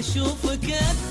اشوفك ابتسم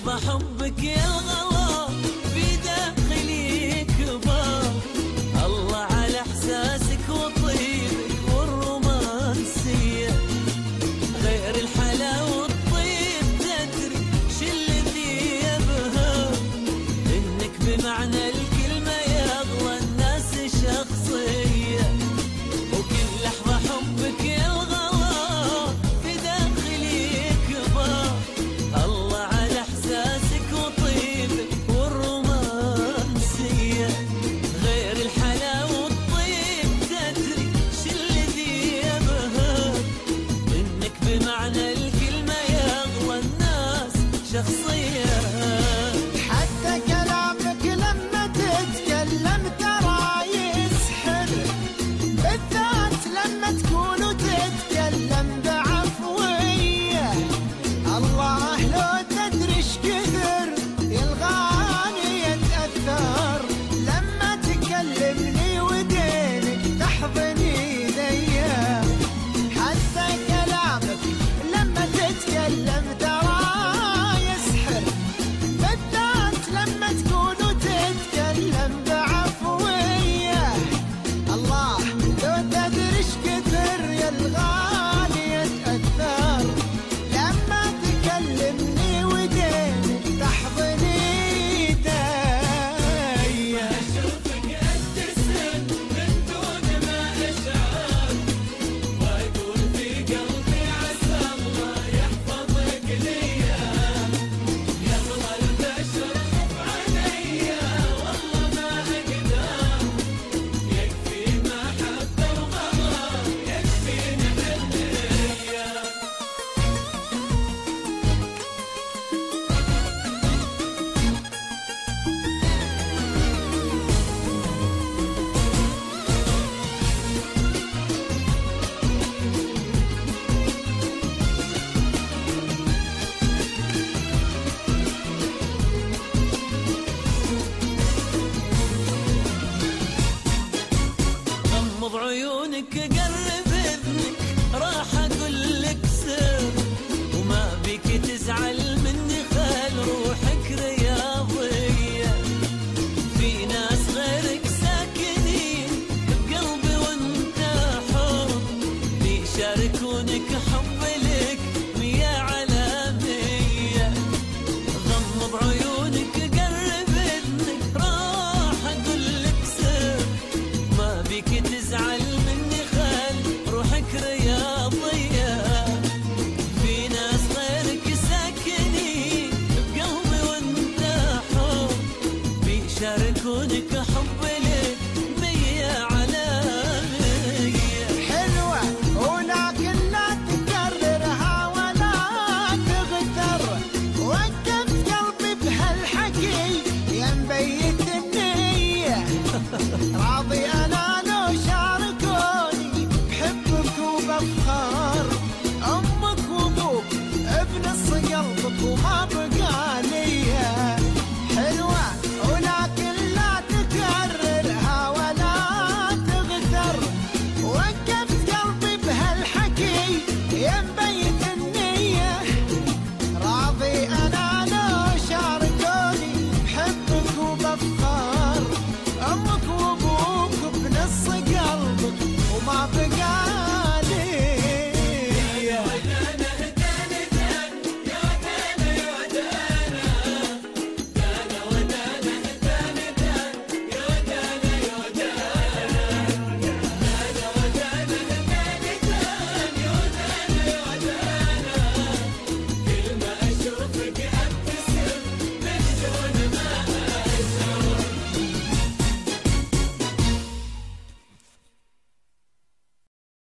كل لحظة حبك يا